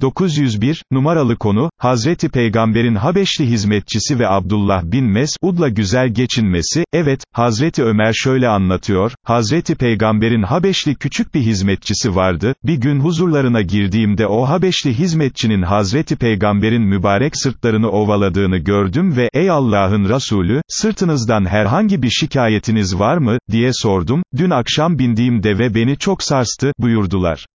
901, numaralı konu, Hazreti Peygamber'in Habeşli hizmetçisi ve Abdullah bin Mes'ud'la güzel geçinmesi, evet, Hazreti Ömer şöyle anlatıyor, Hazreti Peygamber'in Habeşli küçük bir hizmetçisi vardı, bir gün huzurlarına girdiğimde o Habeşli hizmetçinin Hazreti Peygamber'in mübarek sırtlarını ovaladığını gördüm ve, ey Allah'ın Resulü, sırtınızdan herhangi bir şikayetiniz var mı, diye sordum, dün akşam bindiğim deve beni çok sarstı, buyurdular.